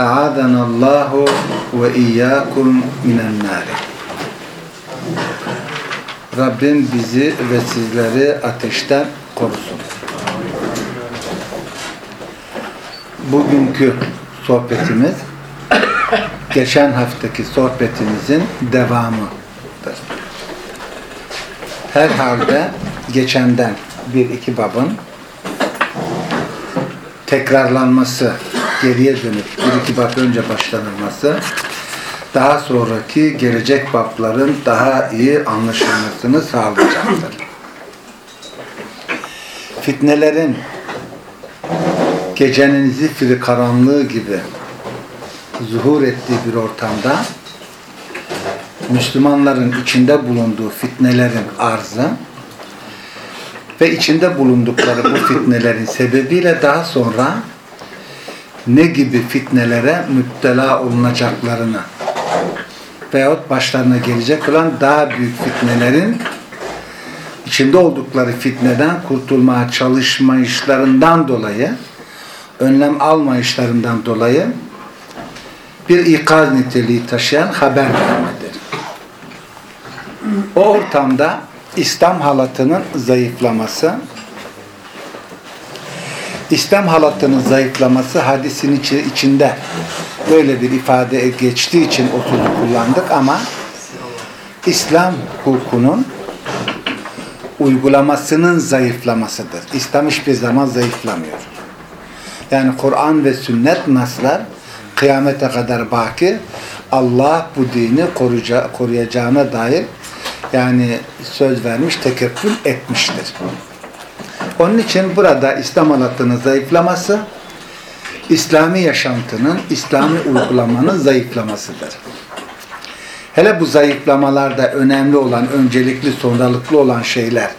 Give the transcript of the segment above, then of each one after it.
أعاذنا الله وإياكم من النار Rabbim bizi ve sizleri ateşten korusun. Bugünkü sohbetimiz geçen haftaki sohbetimizin devamıdır. Herhalde geçenden bir iki babın tekrarlanması, geriye dönüp bir iki bab önce başlanılması, daha sonraki gelecek babların daha iyi anlaşılmasını sağlayacaktır. Fitnelerin gecenin zifiri karanlığı gibi zuhur ettiği bir ortamda Müslümanların içinde bulunduğu fitnelerin arzı ve içinde bulundukları bu fitnelerin sebebiyle daha sonra ne gibi fitnelere müptela olunacaklarını veyahut başlarına gelecek olan daha büyük fitnelerin içinde oldukları fitneden kurtulmaya çalışmayışlarından dolayı önlem almayışlarından dolayı bir ikaz niteliği taşıyan haber vermedir. O ortamda İslam halatının zayıflaması İslam halatının zayıflaması hadisin içinde böyle bir ifade geçtiği için o sözü kullandık ama İslam hukukunun uygulamasının zayıflamasıdır. İslam hiçbir zaman zayıflamıyor. Yani Kur'an ve sünnet naslar kıyamete kadar baki Allah bu dini koruyacağına dair yani söz vermiş, tekekkül etmiştir. Onun için burada İslam halatının zayıflaması, İslami yaşantının, İslami uygulamanın zayıflamasıdır. Hele bu zayıflamalarda önemli olan, öncelikli, sonralıklı olan şeyler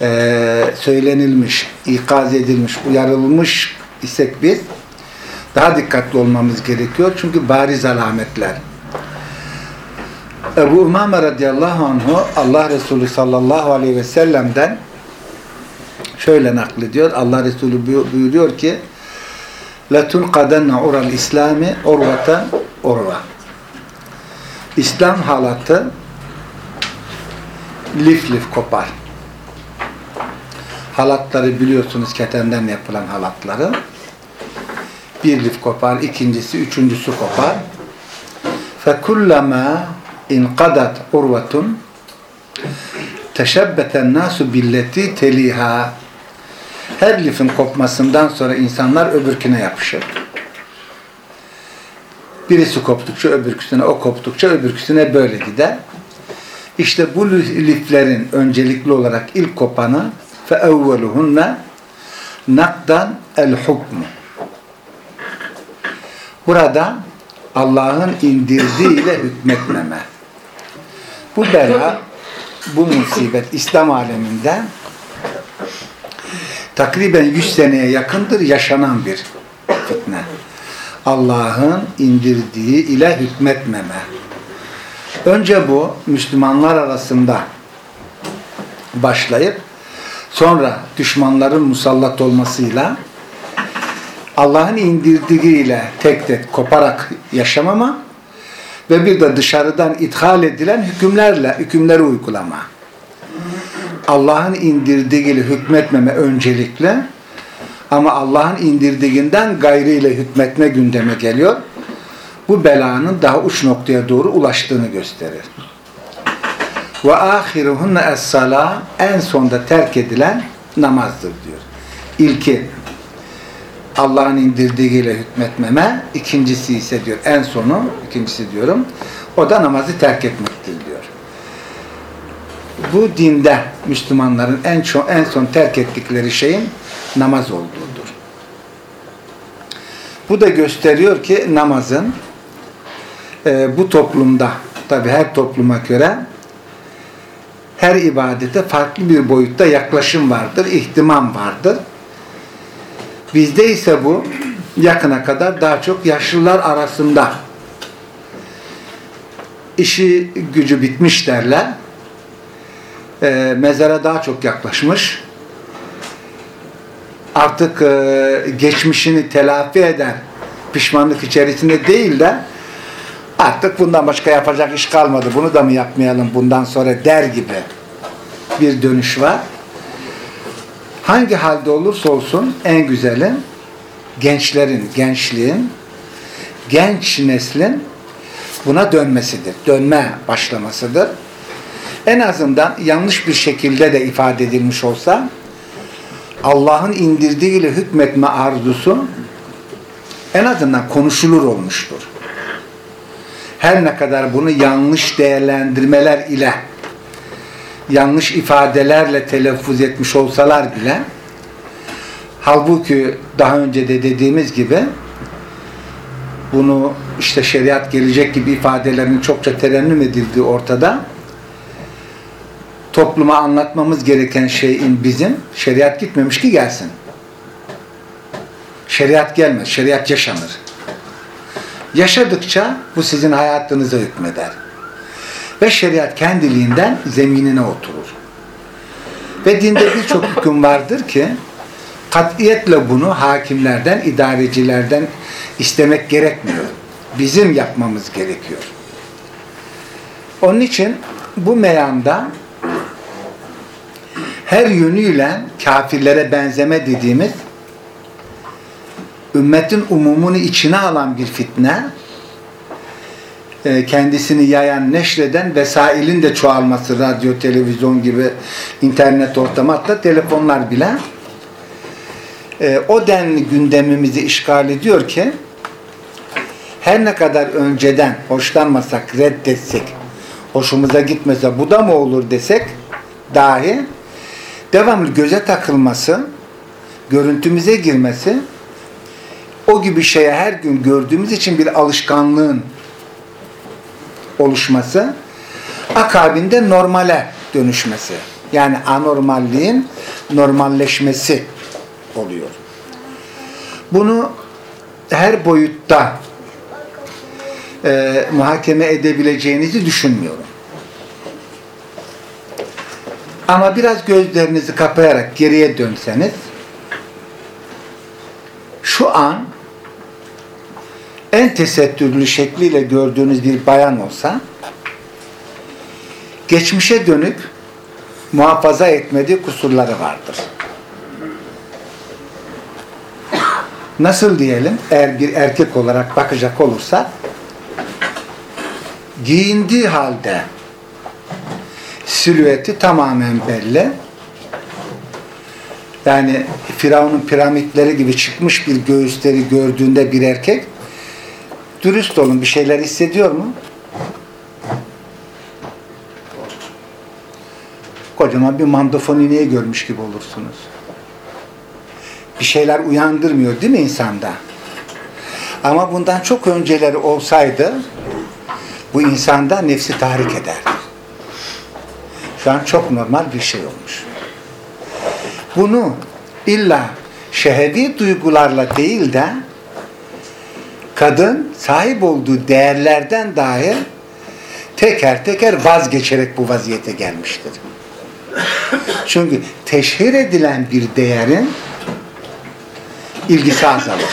e, söylenilmiş, ikaz edilmiş, uyarılmış isek biz daha dikkatli olmamız gerekiyor. Çünkü bariz alametler. Ebu Umame radıyallahu anhu Allah Resulü sallallahu aleyhi ve sellem'den şöyle naklediyor. Allah Resulü buyuruyor ki لَتُنْقَدَنَّ اُرَى الْاِسْلَامِ اُرْوَةً اُرْوَةً İslam halatı lif lif kopar. Halatları biliyorsunuz ketenden yapılan halatları. Bir lif kopar, ikincisi, üçüncüsü kopar. فَكُلَّمَا اِنْقَدَتْ اُرْوَةٌ teşebbeten nasu billeti teliha her lifin kopmasından sonra insanlar öbürküne yapışır. Birisi koptukça öbürküsüne, o koptukça öbürküsüne böyle gider. İşte bu liflerin öncelikli olarak ilk kopanı evveluhunne nakdan el hukmu. Burada Allah'ın indirdiğiyle hükmetmeme. Bu bela, bu musibet İslam aleminde takriben 100 seneye yakındır yaşanan bir fitne. Allah'ın indirdiği ile hükmetmeme. Önce bu Müslümanlar arasında başlayıp sonra düşmanların musallat olmasıyla Allah'ın indirdiğiyle tek tek koparak yaşamama ve bir de dışarıdan ithal edilen hükümlerle hükümleri uygulama. Allah'ın indirdiğiyle hükmetmeme öncelikle ama Allah'ın indirdiğinden gayrıyla hükmetme gündeme geliyor. bu belanın daha uç noktaya doğru ulaştığını gösterir. Ve ahiruhunne es-sala en sonda terk edilen namazdır diyor. İlki Allah'ın indirdiğiyle hükmetmeme, ikincisi ise diyor en sonu, ikincisi diyorum, o da namazı terk etmektir diyor. Bu dinde Müslümanların en çok en son terk ettikleri şeyin namaz olduğudur. Bu da gösteriyor ki namazın e, bu toplumda tabi her topluma göre her ibadete farklı bir boyutta yaklaşım vardır, ihtimam vardır. Bizde ise bu yakına kadar daha çok yaşlılar arasında işi gücü bitmiş derler. E, mezara daha çok yaklaşmış. Artık e, geçmişini telafi eden pişmanlık içerisinde değil de artık bundan başka yapacak iş kalmadı. Bunu da mı yapmayalım bundan sonra der gibi bir dönüş var. Hangi halde olursa olsun en güzeli gençlerin, gençliğin, genç neslin buna dönmesidir. Dönme başlamasıdır. En azından yanlış bir şekilde de ifade edilmiş olsa Allah'ın indirdiğiyle hükmetme arzusu en azından konuşulur olmuştur. Her ne kadar bunu yanlış değerlendirmeler ile yanlış ifadelerle telaffuz etmiş olsalar bile halbuki daha önce de dediğimiz gibi bunu işte şeriat gelecek gibi ifadelerin çokça terennüm edildiği ortada topluma anlatmamız gereken şeyin bizim şeriat gitmemiş ki gelsin. Şeriat gelmez. Şeriat yaşanır. Yaşadıkça bu sizin hayatınıza hükmeder. Ve şeriat kendiliğinden zeminine oturur. Ve dinde birçok hüküm vardır ki katiyetle bunu hakimlerden, idarecilerden istemek gerekmiyor. Bizim yapmamız gerekiyor. Onun için bu meyanda her yönüyle kafirlere benzeme dediğimiz ümmetin umumunu içine alan bir fitne e, kendisini yayan, neşreden vesailin de çoğalması radyo, televizyon gibi internet ortamı hatta telefonlar bile e, o denli gündemimizi işgal ediyor ki her ne kadar önceden hoşlanmasak, reddetsek hoşumuza gitmese bu da mı olur desek dahi devamlı göze takılması görüntümüze girmesi o gibi şeye her gün gördüğümüz için bir alışkanlığın oluşması akabinde normale dönüşmesi. Yani anormalliğin normalleşmesi oluyor. Bunu her boyutta e, muhakeme edebileceğinizi düşünmüyorum. Ama biraz gözlerinizi kapayarak geriye dönseniz şu an en tesettürlü şekliyle gördüğünüz bir bayan olsa geçmişe dönük muhafaza etmediği kusurları vardır. Nasıl diyelim? Eğer bir erkek olarak bakacak olursa giyindiği halde silüeti tamamen belli. Yani Firavun'un piramitleri gibi çıkmış bir göğüsleri gördüğünde bir erkek dürüst olun bir şeyler hissediyor mu? Kocaman bir mandofonineyi görmüş gibi olursunuz. Bir şeyler uyandırmıyor değil mi insanda? Ama bundan çok önceleri olsaydı bu insanda nefsi tahrik ederdi. Şu çok normal bir şey olmuş. Bunu illa şehedi duygularla değil de kadın sahip olduğu değerlerden dahi teker teker vazgeçerek bu vaziyete gelmiştir. Çünkü teşhir edilen bir değerin ilgisi azalır.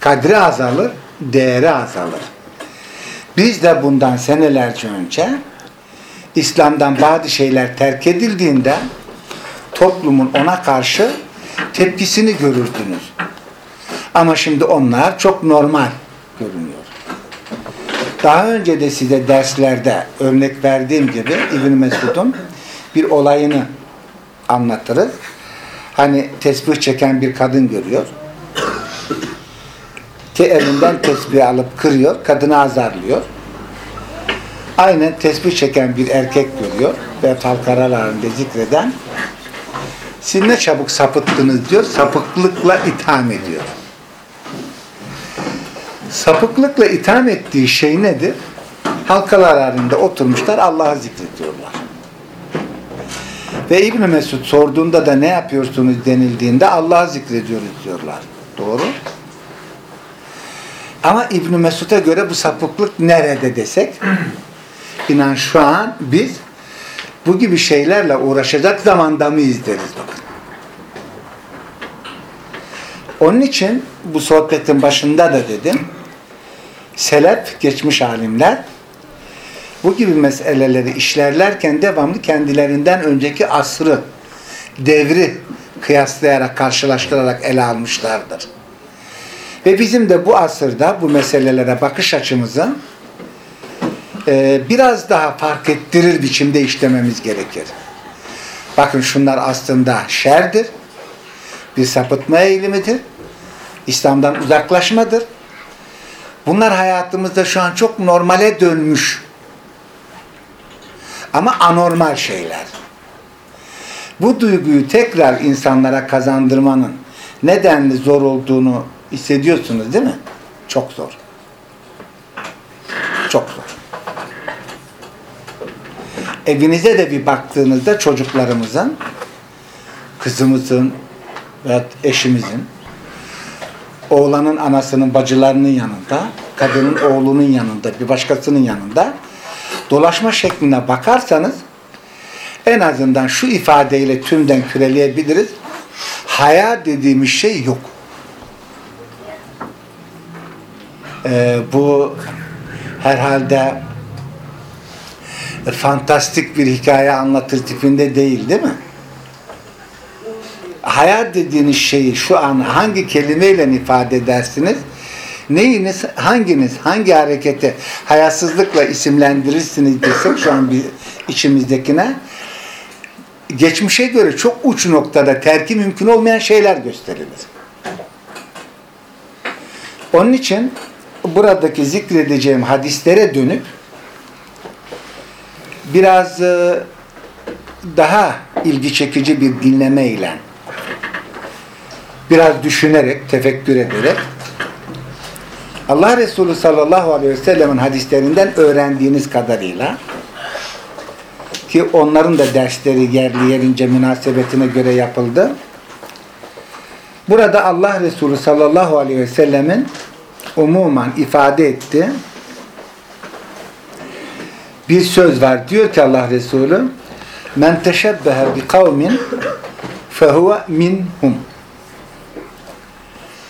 Kadri azalır, değeri azalır. Biz de bundan senelerce önce İslam'dan bazı şeyler terk edildiğinde toplumun ona karşı tepkisini görürdünüz. Ama şimdi onlar çok normal görünüyor. Daha önce de size derslerde örnek verdiğim gibi İbn Mesud'un bir olayını anlatırız. Hani tesbih çeken bir kadın görüyor. Te elinden tesbih alıp kırıyor, kadını azarlıyor. Aynen tesbih çeken bir erkek görüyor ve halkaralarında zikreden siz ne çabuk sapıttınız diyor, sapıklıkla itham ediyor. Sapıklıkla itham ettiği şey nedir? Halkalar halinde oturmuşlar, Allah'ı zikrediyorlar. Ve İbn Mesud sorduğunda da ne yapıyorsunuz denildiğinde Allah'ı zikrediyoruz diyorlar. Doğru. Ama İbn Mesud'a göre bu sapıklık nerede desek inan şu an biz bu gibi şeylerle uğraşacak zamanda mıyız deriz bakın. Onun için bu sohbetin başında da dedim selef, geçmiş alimler bu gibi meseleleri işlerlerken devamlı kendilerinden önceki asrı, devri kıyaslayarak, karşılaştırarak ele almışlardır. Ve bizim de bu asırda bu meselelere bakış açımızı e, biraz daha fark ettirir biçimde işlememiz gerekir. Bakın şunlar aslında şerdir, bir sapıtma eğilimidir, İslam'dan uzaklaşmadır. Bunlar hayatımızda şu an çok normale dönmüş ama anormal şeyler. Bu duyguyu tekrar insanlara kazandırmanın nedenli zor olduğunu hissediyorsunuz değil mi? Çok zor. Çok zor. Evinize de bir baktığınızda çocuklarımızın, kızımızın veya eşimizin, oğlanın anasının bacılarının yanında, kadının oğlunun yanında, bir başkasının yanında dolaşma şekline bakarsanız en azından şu ifadeyle tümden küreleyebiliriz. Haya dediğimiz şey yok. Ee, bu herhalde fantastik bir hikaye anlatır tipinde değil değil mi? Hayat dediğiniz şeyi şu an hangi kelimeyle ifade edersiniz? Neyiniz, hanginiz, hangi hareketi hayasızlıkla isimlendirirsiniz desek şu an bir içimizdekine geçmişe göre çok uç noktada terki mümkün olmayan şeyler gösterilir. Onun için buradaki zikredeceğim hadislere dönüp biraz e, daha ilgi çekici bir dinleme ile biraz düşünerek, tefekkür ederek Allah Resulü sallallahu aleyhi ve sellemin hadislerinden öğrendiğiniz kadarıyla ki onların da dersleri yerli yerince münasebetine göre yapıldı. Burada Allah Resulü sallallahu aleyhi ve sellemin umuman ifade etti. Bir söz var. Diyor ki Allah Resulü Men teşebbehe bi kavmin fehuve minhum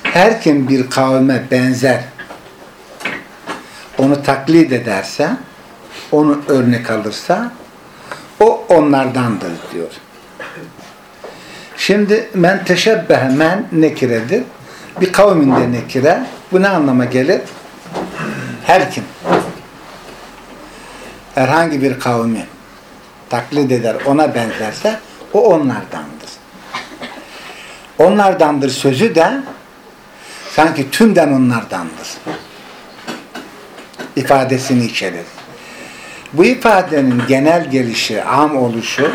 her kim bir kavme benzer onu taklit ederse onu örnek alırsa o onlardandır diyor. Şimdi men teşebbehe men nekiredir. Bir kavminde nekire. Bu ne anlama gelir? Her kim herhangi bir kavmi taklit eder, ona benzerse o onlardandır. Onlardandır sözü de sanki tümden onlardandır. ifadesini içerir. Bu ifadenin genel gelişi, am oluşu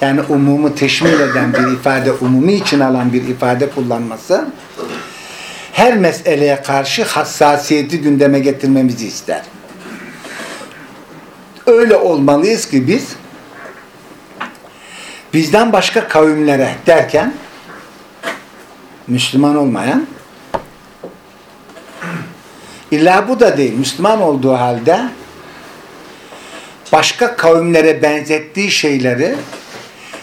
yani umumu teşmil eden bir ifade, umumi için alan bir ifade kullanması her meseleye karşı hassasiyeti gündeme getirmemizi ister. Öyle olmalıyız ki biz bizden başka kavimlere derken Müslüman olmayan illa bu da değil. Müslüman olduğu halde başka kavimlere benzettiği şeyleri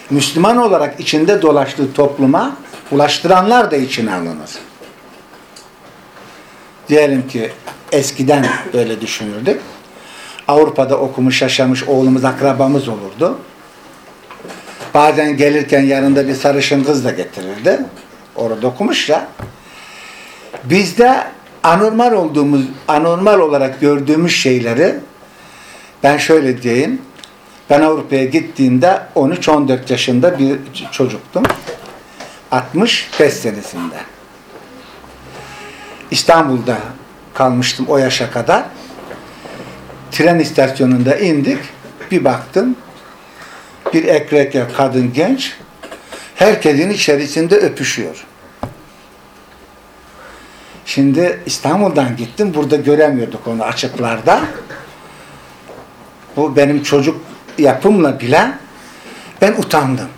Müslüman olarak içinde dolaştığı topluma ulaştıranlar da içine alınır. Diyelim ki eskiden böyle düşünürdük. Avrupa'da okumuş, yaşamış oğlumuz, akrabamız olurdu. Bazen gelirken yanında bir sarışın kız da getirirdi. Orada okumuş ya. Bizde anormal olduğumuz, anormal olarak gördüğümüz şeyleri ben şöyle diyeyim. Ben Avrupa'ya gittiğimde 13-14 yaşında bir çocuktum. 65 senesinde. İstanbul'da kalmıştım o yaşa kadar. Tren istasyonunda indik. Bir baktım. Bir ekrek kadın genç. Herkesin içerisinde öpüşüyor. Şimdi İstanbul'dan gittim. Burada göremiyorduk onu açıklarda. Bu benim çocuk yapımla bile ben utandım.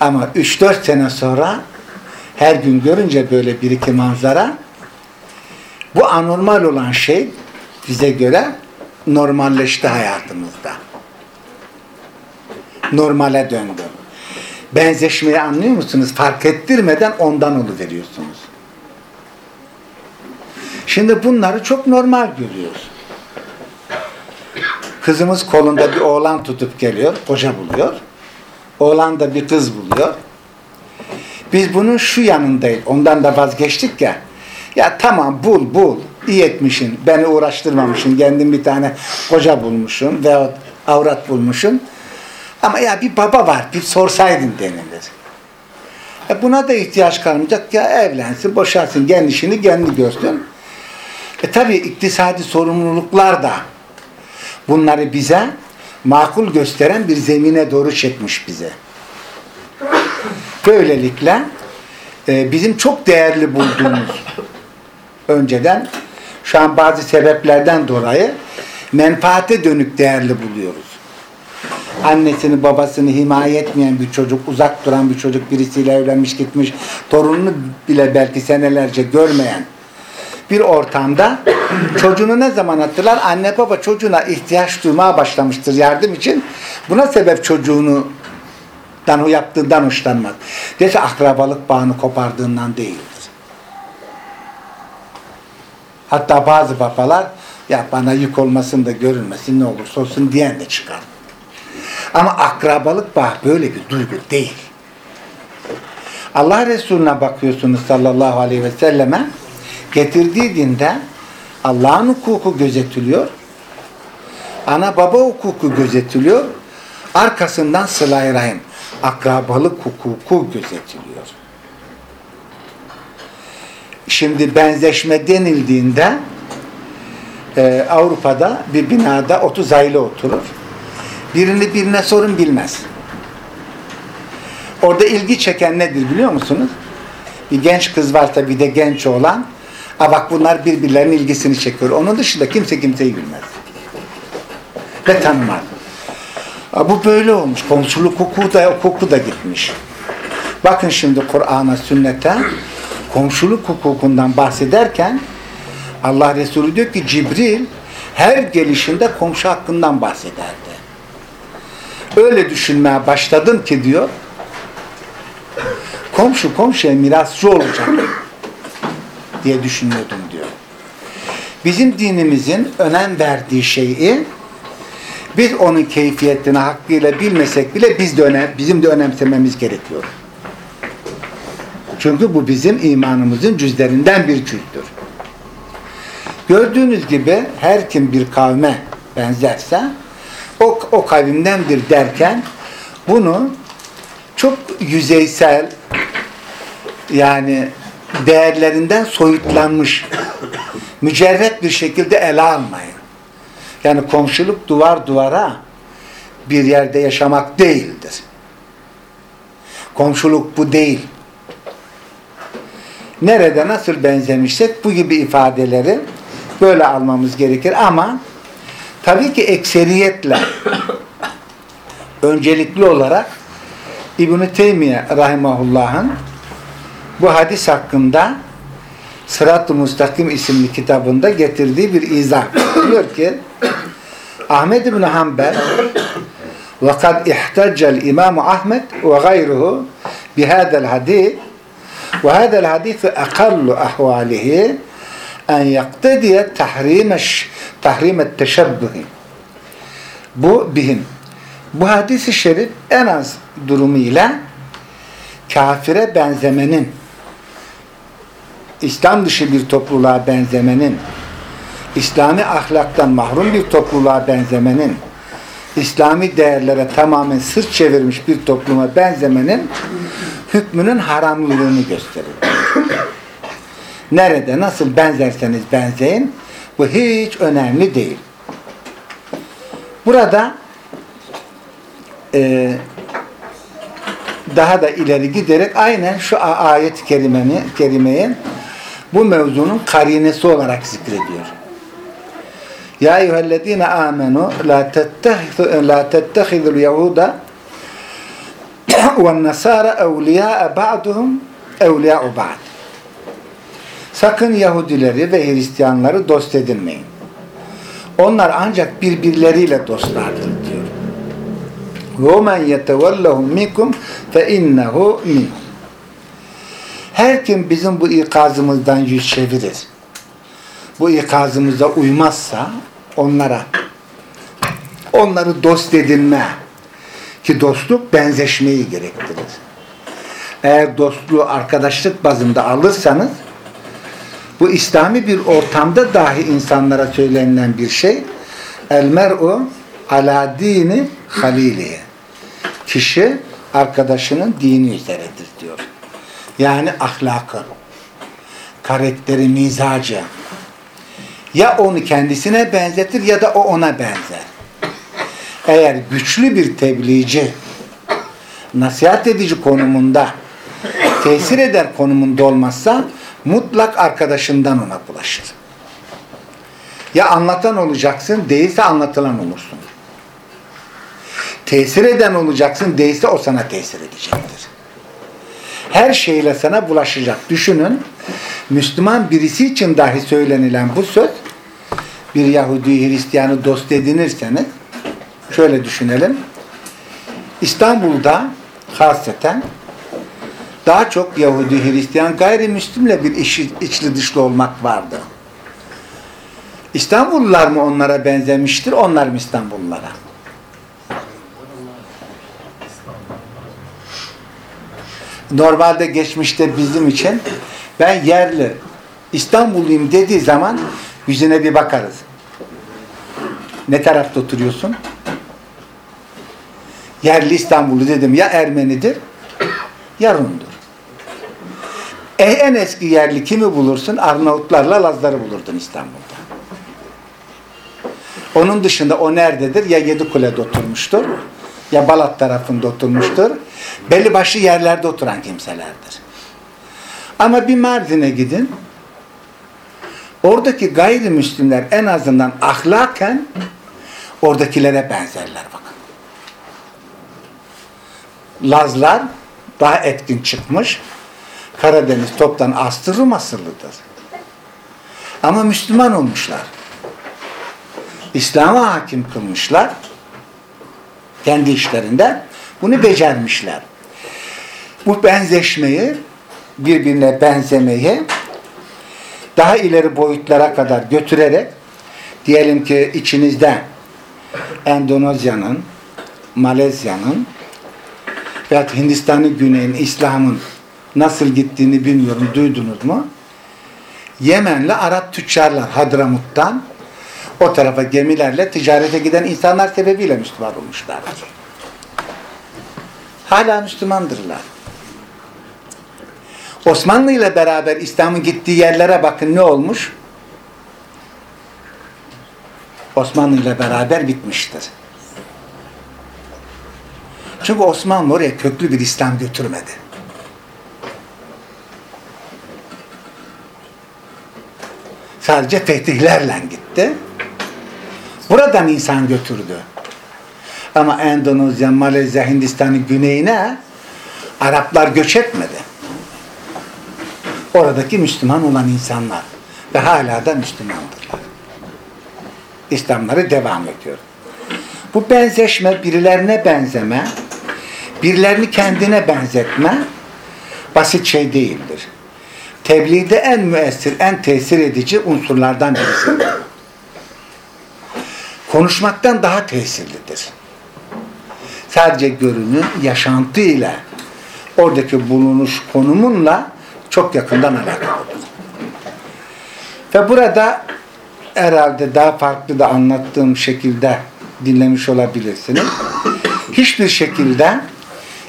Ama 3-4 sene sonra her gün görünce böyle bir iki manzara bu anormal olan şey bize göre normalleşti hayatımızda. Normale döndü. Benzeşmeyi anlıyor musunuz? Fark ettirmeden ondan veriyorsunuz. Şimdi bunları çok normal görüyoruz. Kızımız kolunda bir oğlan tutup geliyor, koca buluyor. Oğlan da bir kız buluyor. Biz bunun şu yanındayız. Ondan da vazgeçtik ya. Ya tamam bul bul. İyi etmişsin. Beni uğraştırmamışsın. Kendin bir tane koca bulmuşsun veyahut avrat bulmuşsun. Ama ya bir baba var. Bir sorsaydın denilir. E buna da ihtiyaç kalmayacak. Ya evlensin, boşarsın. Kendi işini kendi görsün. E tabi iktisadi sorumluluklar da bunları bize makul gösteren bir zemine doğru çekmiş bize. Böylelikle e, bizim çok değerli bulduğumuz önceden şu an bazı sebeplerden dolayı menfaate dönük değerli buluyoruz. Annesini babasını himaye etmeyen bir çocuk, uzak duran bir çocuk birisiyle evlenmiş gitmiş, torununu bile belki senelerce görmeyen bir ortamda çocuğunu ne zaman hatırlar? Anne baba çocuğuna ihtiyaç duymaya başlamıştır yardım için. Buna sebep çocuğunu dan yaptığından hoşlanmaz. Dese akrabalık bağını kopardığından değildir. Hatta bazı babalar ya bana yük olmasın da görünmesin ne olursa olsun diyen de çıkar. Ama akrabalık bağı böyle bir duygu değil. Allah Resulüne bakıyorsunuz sallallahu aleyhi ve selleme getirdiği dinde Allah'ın hukuku gözetiliyor. Ana baba hukuku gözetiliyor. Arkasından sıla rahim, akrabalık hukuku gözetiliyor. Şimdi benzeşme denildiğinde e, Avrupa'da bir binada 30 aile oturur. Birini birine sorun bilmez. Orada ilgi çeken nedir biliyor musunuz? Bir genç kız varsa bir de genç olan Ha bak bunlar birbirlerinin ilgisini çekiyor. Onun dışında kimse kimseyi bilmez. Ve tanımaz. Ha, bu böyle olmuş. Komşuluk hukuku da, hukuku da gitmiş. Bakın şimdi Kur'an'a, sünnete komşuluk hukukundan bahsederken Allah Resulü diyor ki Cibril her gelişinde komşu hakkından bahsederdi. Öyle düşünmeye başladım ki diyor komşu komşuya mirasçı olacak diye düşünüyordum diyor. Bizim dinimizin önem verdiği şeyi biz onun keyfiyetini hakkıyla bilmesek bile biz de önem, bizim de önemsememiz gerekiyor. Çünkü bu bizim imanımızın cüzlerinden bir cüzdür. Gördüğünüz gibi her kim bir kavme benzerse o, o kavimdendir derken bunu çok yüzeysel yani değerlerinden soyutlanmış mücerret bir şekilde ele almayın. Yani komşuluk duvar duvara bir yerde yaşamak değildir. Komşuluk bu değil. Nerede nasıl benzemişsek bu gibi ifadeleri böyle almamız gerekir ama tabii ki ekseriyetle öncelikli olarak İbn-i Teymiye Rahimahullah'ın bu hadis hakkında Sırat-ı Mustakim isimli kitabında getirdiği bir izah. Diyor ki Ahmed ibn Hanbel kad ihtaccel İmam Ahmed ve gayruhu bihadel hadel hadis akallu ahvalihi en yaktediye tahrimeş tahrimet teşebbuhi bu bihim bu hadisi şerif en az durumuyla kafire benzemenin İslam dışı bir topluluğa benzemenin, İslami ahlaktan mahrum bir topluluğa benzemenin, İslami değerlere tamamen sırt çevirmiş bir topluma benzemenin hükmünün haramlılığını gösterir. Nerede, nasıl benzerseniz benzeyin, bu hiç önemli değil. Burada e, daha da ileri giderek aynen şu ayet-i kerimeyi bu mevzunun karinesi olarak zikrediyor. Ya eyyühellezine amenu la tettehidul yehuda ve nasara evliya'a ba'duhum evliya'u ba'd. Sakın Yahudileri ve Hristiyanları dost edinmeyin. Onlar ancak birbirleriyle dostlardır diyor. وَمَنْ يَتَوَلَّهُمْ مِنْكُمْ فَاِنَّهُ مِنْهُمْ Her kim bizim bu ikazımızdan yüz çevirir, bu ikazımıza uymazsa onlara, onları dost edinme, ki dostluk benzeşmeyi gerektirir. Eğer dostluğu arkadaşlık bazında alırsanız, bu İslami bir ortamda dahi insanlara söylenilen bir şey, el mer'u ala dini haliliye kişi arkadaşının dini üzeredir diyor. Yani ahlakı, karakteri, mizacı. Ya onu kendisine benzetir ya da o ona benzer. Eğer güçlü bir tebliğci, nasihat edici konumunda, tesir eder konumunda olmazsa mutlak arkadaşından ona bulaşır. Ya anlatan olacaksın, değilse anlatılan olursun tesir eden olacaksın. Değilse o sana tesir edecektir. Her şeyle sana bulaşacak. Düşünün, Müslüman birisi için dahi söylenilen bu söz, bir Yahudi Hristiyanı dost edinirseniz, şöyle düşünelim, İstanbul'da hasreten daha çok Yahudi, Hristiyan, gayrimüslimle bir işi, içli dışlı olmak vardı. İstanbullular mı onlara benzemiştir, onlar mı İstanbullulara? Normalde geçmişte bizim için ben yerli İstanbulluyum dediği zaman yüzüne bir bakarız. Ne tarafta oturuyorsun? Yerli İstanbullu dedim ya Ermenidir ya Rum'dur. E, en eski yerli kimi bulursun? Arnavutlarla Lazları bulurdun İstanbul'da. Onun dışında o nerededir? Ya Yedikule'de oturmuştur ya Balat tarafında oturmuştur. Belli başlı yerlerde oturan kimselerdir. Ama bir Mardin'e gidin. Oradaki gayrimüslimler en azından ahlaken oradakilere benzerler bakın. Lazlar daha etkin çıkmış. Karadeniz toptan astırım asırlıdır. Ama Müslüman olmuşlar. İslam'a hakim kılmışlar kendi işlerinde bunu becermişler. Bu benzeşmeyi, birbirine benzemeyi daha ileri boyutlara kadar götürerek diyelim ki içinizde Endonezya'nın, Malezya'nın veya Hindistan'ın güneyin, İslam'ın nasıl gittiğini bilmiyorum. Duydunuz mu? Yemen'le Arap tüccarlar Hadramut'tan o tarafa gemilerle ticarete giden insanlar sebebiyle Müslüman olmuşlardır. Hala Müslümandırlar. Osmanlı ile beraber İslam'ın gittiği yerlere bakın ne olmuş? Osmanlı ile beraber bitmiştir. Çünkü Osmanlı oraya köklü bir İslam götürmedi. Sadece fetihlerle gitti. Buradan insan götürdü. Ama Endonezya, Malezya, Hindistan'ın güneyine Araplar göç etmedi. Oradaki Müslüman olan insanlar ve hala da Müslümandırlar. İslamları devam ediyor. Bu benzeşme, birilerine benzeme, birilerini kendine benzetme basit şey değildir. Tebliğde en müessir, en tesir edici unsurlardan birisidir konuşmaktan daha tesirlidir. Sadece görünüm, yaşantıyla, oradaki bulunuş konumunla çok yakından alakalıdır. Ve burada herhalde daha farklı da anlattığım şekilde dinlemiş olabilirsiniz. Hiçbir şekilde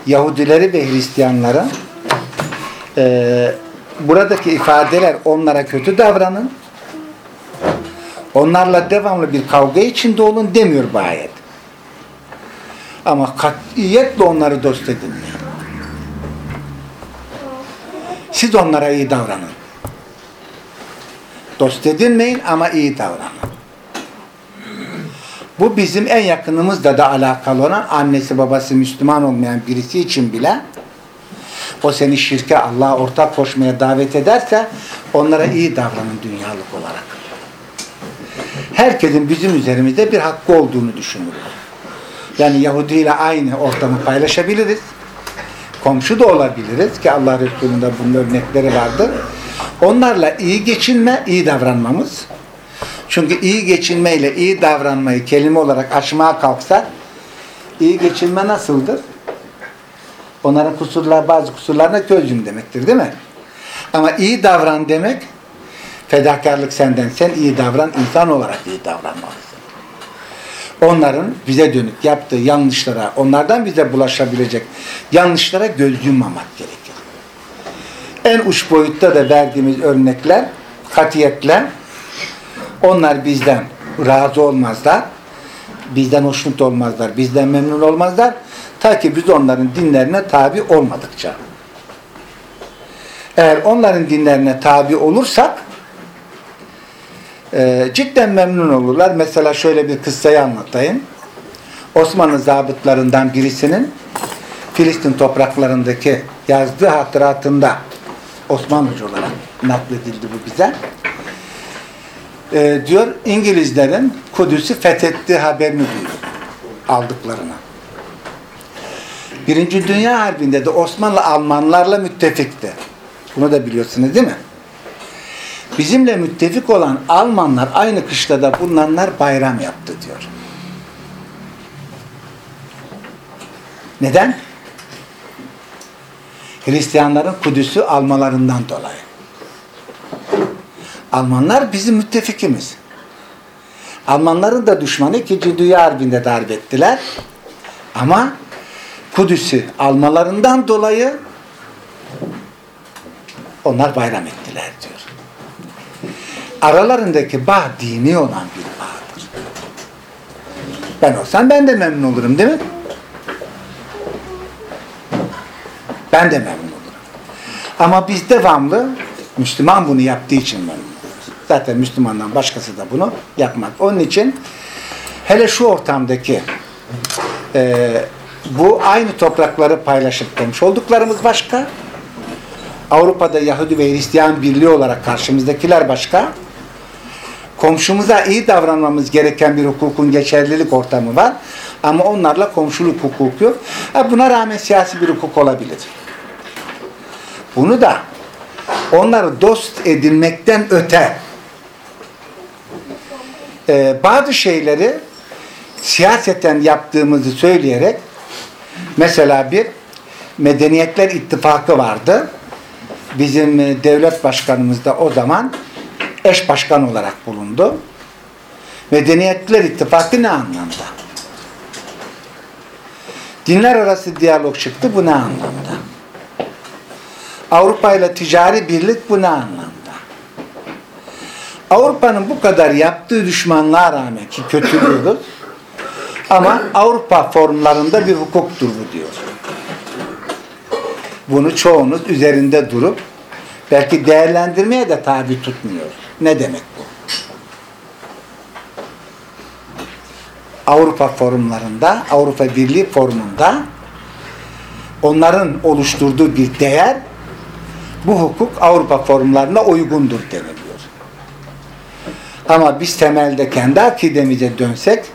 Yahudileri ve Hristiyanların e, buradaki ifadeler onlara kötü davranın, onlarla devamlı bir kavga içinde olun demiyor bu ayet. Ama katiyetle onları dost edin. Siz onlara iyi davranın. Dost edinmeyin ama iyi davranın. Bu bizim en yakınımızla da alakalı olan annesi babası Müslüman olmayan birisi için bile o seni şirke Allah'a ortak koşmaya davet ederse onlara iyi davranın dünyalık olarak. Herkesin bizim üzerimizde bir hakkı olduğunu düşünürüz. Yani Yahudi ile aynı ortamı paylaşabiliriz. Komşu da olabiliriz ki Allah Resulü'nde bunun örnekleri vardır. Onlarla iyi geçinme, iyi davranmamız. Çünkü iyi geçinmeyle iyi davranmayı kelime olarak açmaya kalksak iyi geçinme nasıldır? Onların kusurlar, bazı kusurlarına göz demektir değil mi? Ama iyi davran demek fedakarlık senden. Sen iyi davran, insan olarak iyi davranmalısın. Onların bize dönük yaptığı yanlışlara, onlardan bize bulaşabilecek yanlışlara göz yummamak gerekir. En uç boyutta da verdiğimiz örnekler katiyetle onlar bizden razı olmazlar. Bizden hoşnut olmazlar. Bizden memnun olmazlar. Ta ki biz onların dinlerine tabi olmadıkça. Eğer onların dinlerine tabi olursak e, cidden memnun olurlar. Mesela şöyle bir kıssayı anlatayım. Osmanlı zabıtlarından birisinin Filistin topraklarındaki yazdığı hatıratında Osmanlıca olarak nakledildi bu bize. E, diyor İngilizlerin Kudüs'ü fethettiği haberini duyuyor aldıklarına. Birinci Dünya Harbi'nde de Osmanlı Almanlarla müttefikti. Bunu da biliyorsunuz değil mi? Bizimle müttefik olan Almanlar aynı kışlada bulunanlar bayram yaptı diyor. Neden? Hristiyanların Kudüs'ü almalarından dolayı. Almanlar bizim müttefikimiz. Almanların da düşmanı 2. Dünya Harbi'nde darp ettiler. Ama Kudüs'ü almalarından dolayı onlar bayram ettiler diyor. Aralarındaki bağ dini olan bir bağdır. Ben olsam ben de memnun olurum değil mi? Ben de memnun olurum. Ama biz devamlı Müslüman bunu yaptığı için memnun oluruz. Zaten Müslümandan başkası da bunu yapmaz. Onun için hele şu ortamdaki e, bu aynı toprakları paylaşıp komşu olduklarımız başka. Avrupa'da Yahudi ve Hristiyan birliği olarak karşımızdakiler başka. Komşumuza iyi davranmamız gereken bir hukukun geçerlilik ortamı var. Ama onlarla komşuluk hukuku yok. Buna rağmen siyasi bir hukuk olabilir. Bunu da onları dost edinmekten öte e, bazı şeyleri siyaseten yaptığımızı söyleyerek mesela bir medeniyetler ittifakı vardı. Bizim e, devlet başkanımız da o zaman eş başkan olarak bulundu. Medeniyetler ittifakı ne anlamda? Dinler arası diyalog çıktı bu ne anlamda? Avrupa ile ticari birlik bu ne anlamda? Avrupa'nın bu kadar yaptığı düşmanlığa rağmen ki kötülüyoruz ama Avrupa formlarında bir hukuktur bu diyor. Bunu çoğunuz üzerinde durup belki değerlendirmeye de tabi tutmuyor. Ne demek bu? Avrupa forumlarında, Avrupa Birliği formunda onların oluşturduğu bir değer bu hukuk Avrupa forumlarına uygundur deniliyor. Ama biz temelde kendi akidemize dönsek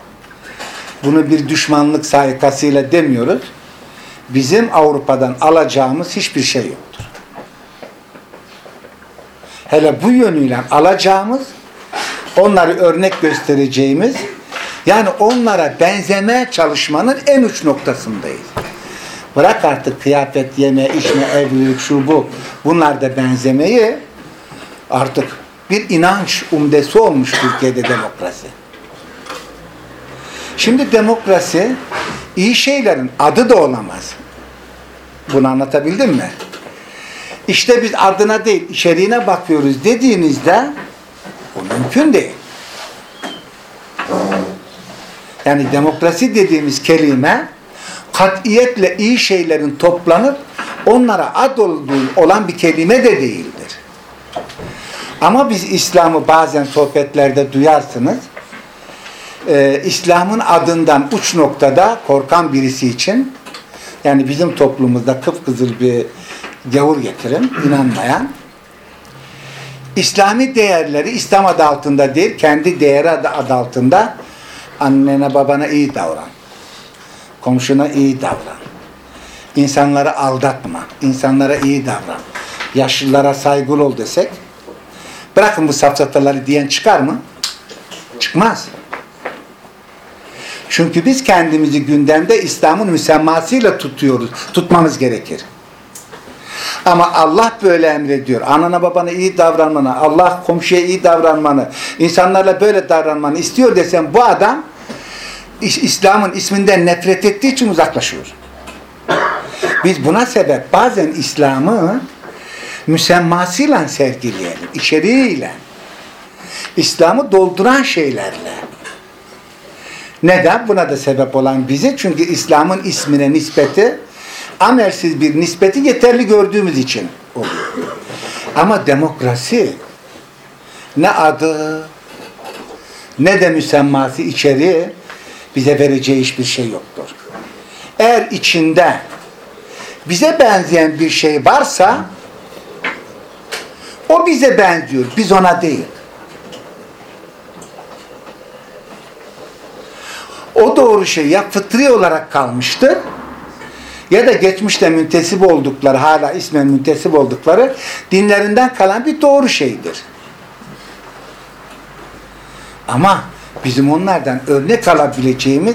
bunu bir düşmanlık sayıkasıyla demiyoruz. Bizim Avrupa'dan alacağımız hiçbir şey yoktur. Hele bu yönüyle alacağımız onları örnek göstereceğimiz yani onlara benzeme çalışmanın en uç noktasındayız. Bırak artık kıyafet, yeme, içme, evlilik, şu bu. Bunlar da benzemeyi artık bir inanç umdesi olmuş Türkiye'de demokrasi. Şimdi demokrasi iyi şeylerin adı da olamaz. Bunu anlatabildim mi? İşte biz adına değil içeriğine bakıyoruz dediğinizde bu mümkün değil. Yani demokrasi dediğimiz kelime katiyetle iyi şeylerin toplanıp onlara ad olduğu olan bir kelime de değildir. Ama biz İslam'ı bazen sohbetlerde duyarsınız. Ee, İslam'ın adından uç noktada korkan birisi için yani bizim toplumumuzda kıpkızıl bir gavur getirin, inanmayan İslami değerleri İslam adı altında değil, kendi değeri adı, altında annene babana iyi davran. Komşuna iyi davran. İnsanları aldatma. insanlara iyi davran. Yaşlılara saygılı ol desek bırakın bu safsataları diyen çıkar mı? Çıkmaz. Çünkü biz kendimizi gündemde İslam'ın müsemmasıyla tutuyoruz. Tutmamız gerekir. Ama Allah böyle emrediyor. Anana babana iyi davranmanı, Allah komşuya iyi davranmanı, insanlarla böyle davranmanı istiyor desem bu adam İslam'ın isminden nefret ettiği için uzaklaşıyor. Biz buna sebep bazen İslam'ı müsemmasıyla sergileyelim, içeriğiyle. İslam'ı dolduran şeylerle. Neden? Buna da sebep olan bizi. Çünkü İslam'ın ismine nispeti amelsiz bir nispeti yeterli gördüğümüz için oluyor. Ama demokrasi ne adı ne de müsemması içeriği bize vereceği hiçbir şey yoktur. Eğer içinde bize benzeyen bir şey varsa o bize benziyor. Biz ona değil. O doğru şey ya fıtri olarak kalmıştır ya da geçmişte müntesip oldukları, hala ismen müntesip oldukları dinlerinden kalan bir doğru şeydir. Ama bizim onlardan örnek alabileceğimiz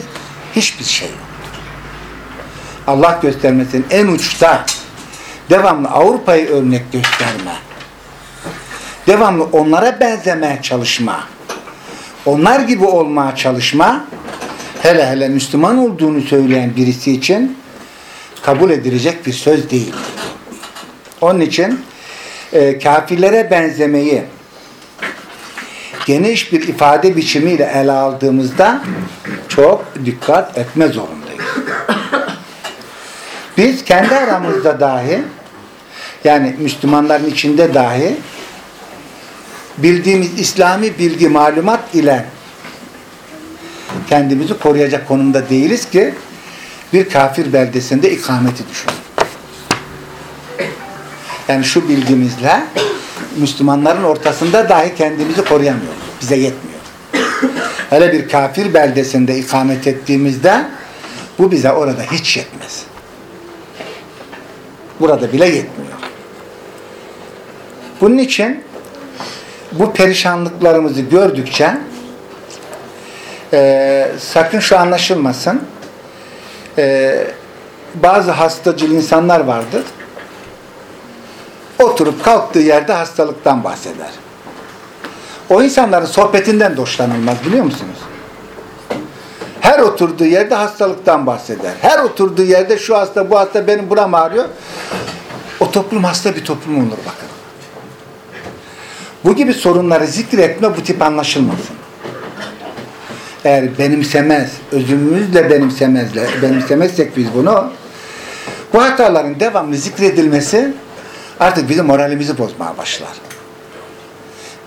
hiçbir şey yoktur. Allah göstermesin en uçta devamlı Avrupa'yı örnek gösterme. Devamlı onlara benzemeye çalışma. Onlar gibi olmaya çalışma hele hele Müslüman olduğunu söyleyen birisi için kabul edilecek bir söz değil. Onun için e, kafirlere benzemeyi geniş bir ifade biçimiyle ele aldığımızda çok dikkat etme zorundayız. Biz kendi aramızda dahi yani Müslümanların içinde dahi bildiğimiz İslami bilgi malumat ile kendimizi koruyacak konumda değiliz ki bir kafir beldesinde ikameti düşünün. Yani şu bilgimizle Müslümanların ortasında dahi kendimizi koruyamıyoruz. Bize yetmiyor. Hele bir kafir beldesinde ikamet ettiğimizde bu bize orada hiç yetmez. Burada bile yetmiyor. Bunun için bu perişanlıklarımızı gördükçe e, sakın şu anlaşılmasın e, bazı hastacıl insanlar vardır. Oturup kalktığı yerde hastalıktan bahseder. O insanların sohbetinden de hoşlanılmaz biliyor musunuz? Her oturduğu yerde hastalıktan bahseder. Her oturduğu yerde şu hasta bu hasta benim buram ağrıyor. O toplum hasta bir toplum olur bakın. Bu gibi sorunları zikretme bu tip anlaşılmasın eğer benimsemez, özümüzle benimsemezle, benimsemezsek biz bunu, bu hataların devamlı zikredilmesi artık bizim moralimizi bozmaya başlar.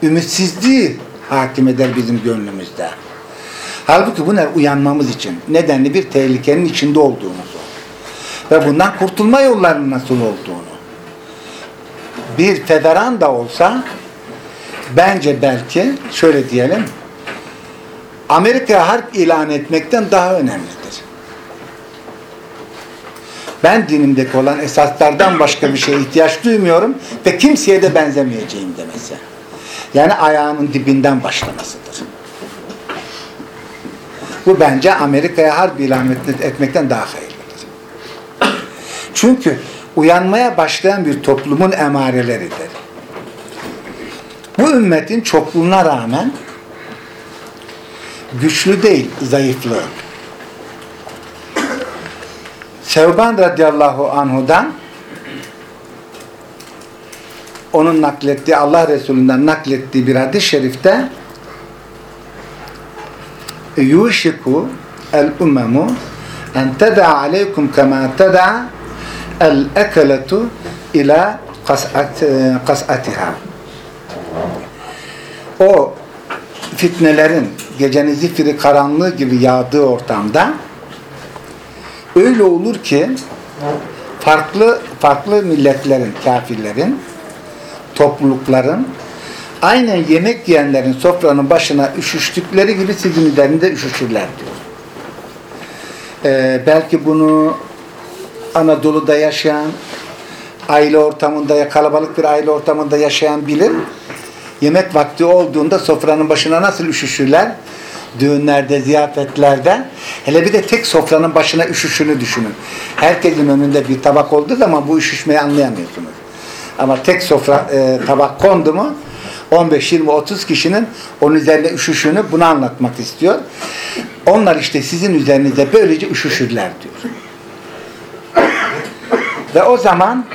Ümitsizliği hakim eder bizim gönlümüzde. Halbuki bunlar uyanmamız için nedenli bir tehlikenin içinde olduğumuzu ve bundan kurtulma yollarının nasıl olduğunu bir federan da olsa bence belki şöyle diyelim Amerika harp ilan etmekten daha önemlidir. Ben dinimdeki olan esaslardan başka bir şeye ihtiyaç duymuyorum ve kimseye de benzemeyeceğim demesi. Yani ayağının dibinden başlamasıdır. Bu bence Amerika'ya harp ilan etmekten daha hayırlıdır. Çünkü uyanmaya başlayan bir toplumun emareleridir. bu ümmetin çokluğuna rağmen güçlü değil, zayıflığı. Sevban radıyallahu anhudan onun naklettiği, Allah Resulü'nden naklettiği bir hadis-i şerifte yuşiku el ummemu en ted'a aleykum kema ted'a el ekeletu ila kas'atiha o fitnelerin gecenin zifiri karanlığı gibi yağdığı ortamda öyle olur ki farklı farklı milletlerin, kafirlerin, toplulukların aynen yemek yiyenlerin sofranın başına üşüştükleri gibi sizin üzerinde üşüşürler diyor. Ee, belki bunu Anadolu'da yaşayan, aile ortamında, kalabalık bir aile ortamında yaşayan bilir Yemek vakti olduğunda sofranın başına nasıl üşüşürler? Düğünlerde, ziyafetlerde. Hele bir de tek sofranın başına üşüşünü düşünün. Herkesin önünde bir tabak olduğu zaman bu üşüşmeyi anlayamıyorsunuz. Ama tek sofra e, tabak kondu mu 15, 20, 30 kişinin onun üzerinde üşüşünü bunu anlatmak istiyor. Onlar işte sizin üzerinizde böylece üşüşürler diyor. Ve o zaman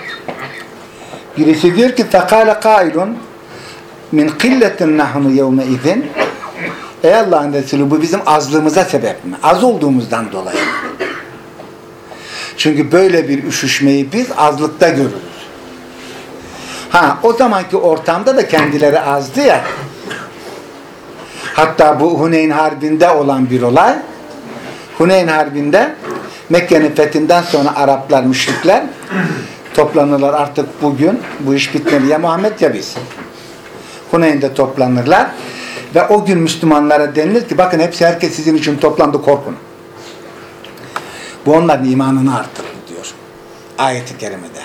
birisi diyor ki فَقَالَ قَائِلٌ min killetin nahnu yevme izin Ey Allah'ın Resulü bu bizim azlığımıza sebep mi? Az olduğumuzdan dolayı. Çünkü böyle bir üşüşmeyi biz azlıkta görürüz. Ha o zamanki ortamda da kendileri azdı ya. Hatta bu Huneyn Harbi'nde olan bir olay. Huneyn Harbi'nde Mekke'nin fethinden sonra Araplar, müşrikler toplanırlar artık bugün bu iş bitmeli ya Muhammed ya biz. Huneyn'de toplanırlar ve o gün Müslümanlara denilir ki bakın hepsi herkes sizin için toplandı korkun. Bu onların imanını arttırır diyor. Ayet-i kerimede.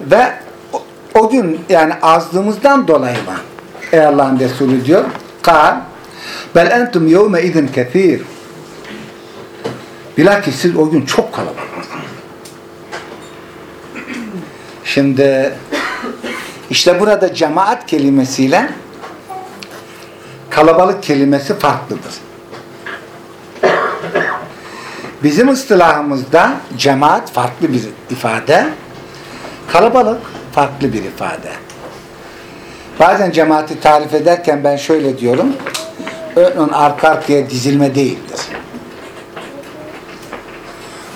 Ve o, o gün yani azlığımızdan dolayı mı? Ey Allah'ın Resulü diyor. Kal bel entum yevme idin kethir. Bilakis siz o gün çok kalabalık. Şimdi işte burada cemaat kelimesiyle kalabalık kelimesi farklıdır. Bizim ıstılahımızda cemaat farklı bir ifade, kalabalık farklı bir ifade. Bazen cemaati tarif ederken ben şöyle diyorum, ön arka arkaya dizilme değildir.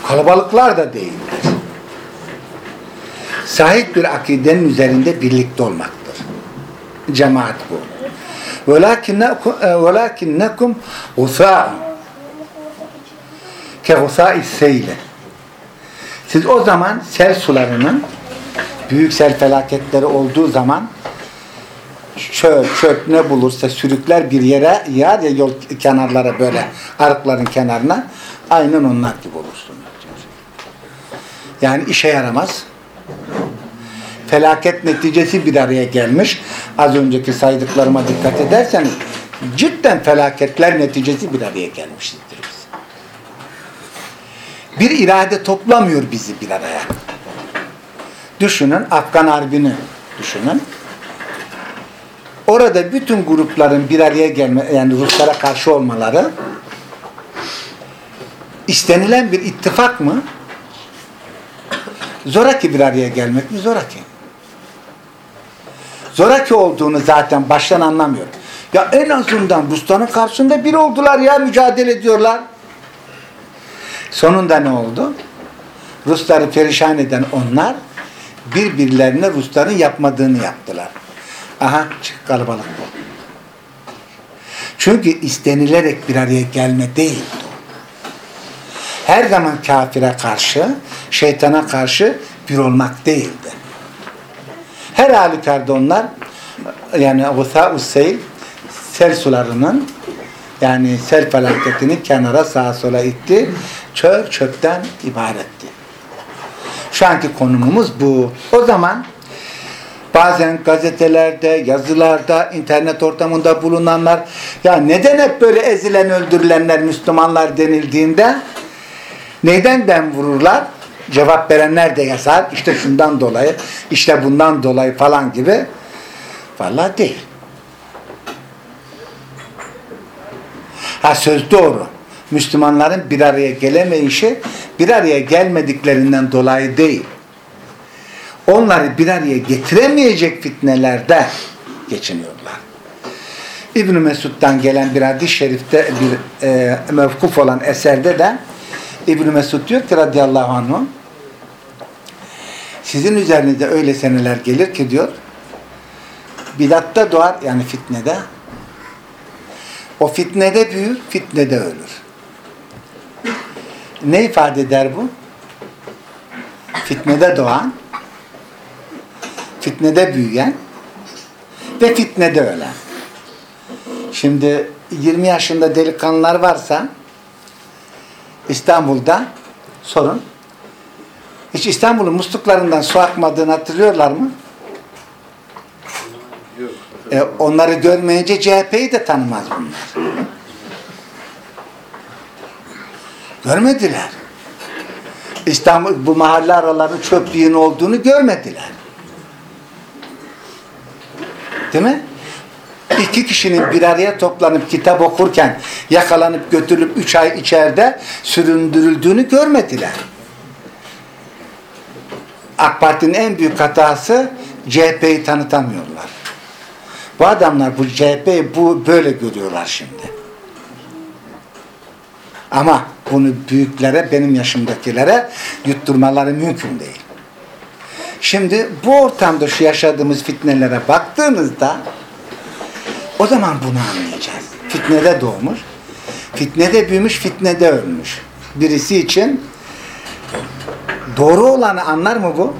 Kalabalıklar da değildir Sahip bir akidenin üzerinde birlikte olmaktır. Cemaat bu. وَلَكِنَّكُمْ غُسَاءٌ كَغُسَاءِ السَّيْلِ Siz o zaman sel sularının büyük sel felaketleri olduğu zaman çöp, çöp ne bulursa sürükler bir yere yağar ya yol kenarlara böyle arıkların kenarına aynen onlar gibi olursunuz diyor. Yani işe yaramaz. Felaket neticesi bir araya gelmiş. Az önceki saydıklarıma dikkat ederseniz cidden felaketler neticesi bir araya gelmiştir. Bir irade toplamıyor bizi bir araya. Düşünün Afgan Harbi'ni düşünün. Orada bütün grupların bir araya gelme yani Ruslara karşı olmaları istenilen bir ittifak mı? Zoraki bir araya gelmek mi? Zoraki. Zoraki olduğunu zaten baştan anlamıyor. Ya en azından Rusların karşısında bir oldular ya mücadele ediyorlar. Sonunda ne oldu? Rusları perişan eden onlar birbirlerine Rusların yapmadığını yaptılar. Aha çık kalabalık bu. Çünkü istenilerek bir araya gelme değildi Her zaman kafire karşı, şeytana karşı bir olmak değildi. Her halükarda onlar yani Gusa'u seyl sel sularının yani sel felaketini kenara sağa sola itti. Çöp çöpten ibaretti. Şu anki konumumuz bu. O zaman bazen gazetelerde, yazılarda, internet ortamında bulunanlar ya neden hep böyle ezilen öldürülenler Müslümanlar denildiğinde neyden den vururlar? Cevap verenler de yazar. İşte şundan dolayı, işte bundan dolayı falan gibi. Vallahi değil. Ha söz doğru. Müslümanların bir araya gelemeyişi bir araya gelmediklerinden dolayı değil. Onları bir araya getiremeyecek fitnelerde geçiniyorlar. İbn Mesud'dan gelen bir hadis-i şerifte bir e, mevkuf olan eserde de İbn Mesud diyor ki radıyallahu anh sizin üzerinize öyle seneler gelir ki diyor bidatta doğar yani fitnede o fitnede büyür, fitnede ölür. Ne ifade eder bu? Fitnede doğan, fitnede büyüyen ve fitnede ölen. Şimdi 20 yaşında delikanlılar varsa İstanbul'da sorun. Hiç İstanbul'un musluklarından su akmadığını hatırlıyorlar mı? E, onları görmeyince CHP'yi de tanımaz bunlar. Görmediler. İstanbul bu mahalle aralarının çöplüğün olduğunu görmediler. Değil mi? İki kişinin bir araya toplanıp kitap okurken yakalanıp götürülüp üç ay içeride süründürüldüğünü görmediler. AK Parti'nin en büyük hatası CHP'yi tanıtamıyorlar. Bu adamlar bu CHP'yi bu böyle görüyorlar şimdi. Ama bunu büyüklere, benim yaşımdakilere yutturmaları mümkün değil. Şimdi bu ortamda şu yaşadığımız fitnelere baktığınızda o zaman bunu anlayacağız. Fitnede doğmuş, fitnede büyümüş, fitnede ölmüş. Birisi için doğru olanı anlar mı bu?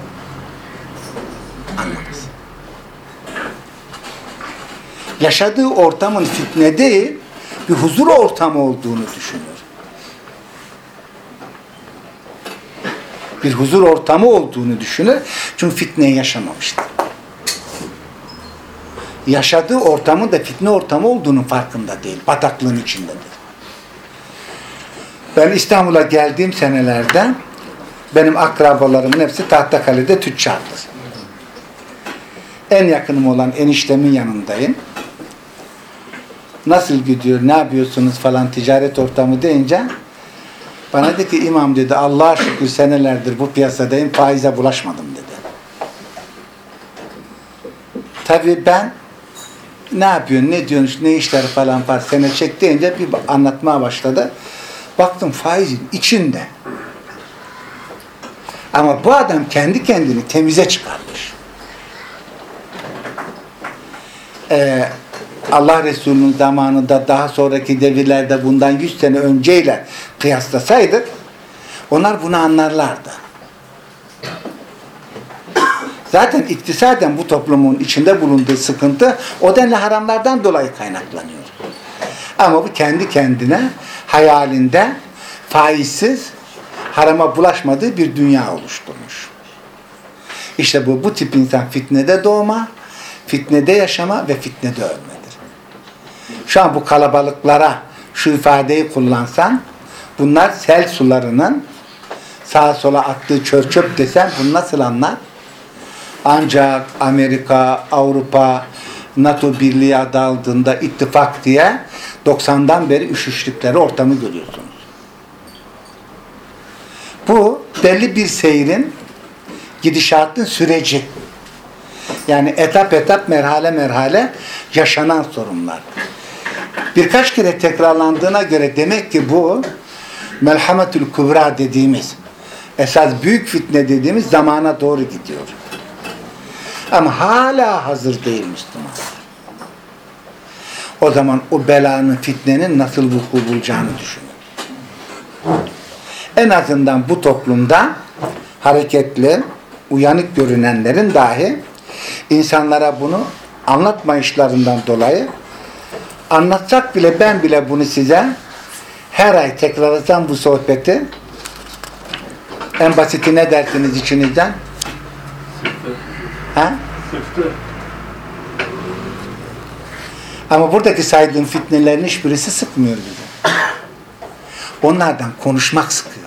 Anlamaz. Yaşadığı ortamın fitne değil, bir huzur ortamı olduğunu düşünür. Bir huzur ortamı olduğunu düşünür. Çünkü fitneyi yaşamamıştır yaşadığı ortamın da fitne ortamı olduğunun farkında değil. Bataklığın içindedir. Ben İstanbul'a geldiğim senelerde benim akrabalarımın hepsi Tahtakale'de tüccardır. En yakınım olan eniştemin yanındayım. Nasıl gidiyor, ne yapıyorsunuz falan ticaret ortamı deyince bana dedi ki imam dedi Allah'a şükür senelerdir bu piyasadayım faize bulaşmadım dedi. Tabii ben ne yapıyorsun, ne diyorsun, ne işler falan var sene çek deyince bir anlatmaya başladı. Baktım faizin içinde. Ama bu adam kendi kendini temize çıkarmış. Ee, Allah Resulü'nün zamanında daha sonraki devirlerde bundan 100 sene önceyle kıyaslasaydık onlar bunu anlarlardı. Zaten iktisaden bu toplumun içinde bulunduğu sıkıntı o denli haramlardan dolayı kaynaklanıyor. Ama bu kendi kendine hayalinde faizsiz harama bulaşmadığı bir dünya oluşturmuş. İşte bu, bu tip insan fitnede doğma, fitnede yaşama ve fitnede ölmedir. Şu an bu kalabalıklara şu ifadeyi kullansan bunlar sel sularının sağa sola attığı çör çöp desen bunu nasıl anlar? Ancak Amerika, Avrupa, NATO birliği adı altında ittifak diye 90'dan beri üşüştükleri ortamı görüyorsunuz. Bu belli bir seyrin gidişatın süreci. Yani etap etap, merhale merhale yaşanan sorunlar. Birkaç kere tekrarlandığına göre demek ki bu melhametül kubra dediğimiz esas büyük fitne dediğimiz zamana doğru gidiyor. Ama hala hazır değil Müslümanlar. O zaman o belanın, fitnenin nasıl vuku bulacağını düşünün. En azından bu toplumda hareketli, uyanık görünenlerin dahi insanlara bunu anlatmayışlarından dolayı anlatsak bile ben bile bunu size her ay tekrarlasam bu sohbeti en basiti ne dersiniz içinizden? Ha? Ama buradaki saydığım fitnelerin hiçbirisi sıkmıyor bizi. Onlardan konuşmak sıkıyor.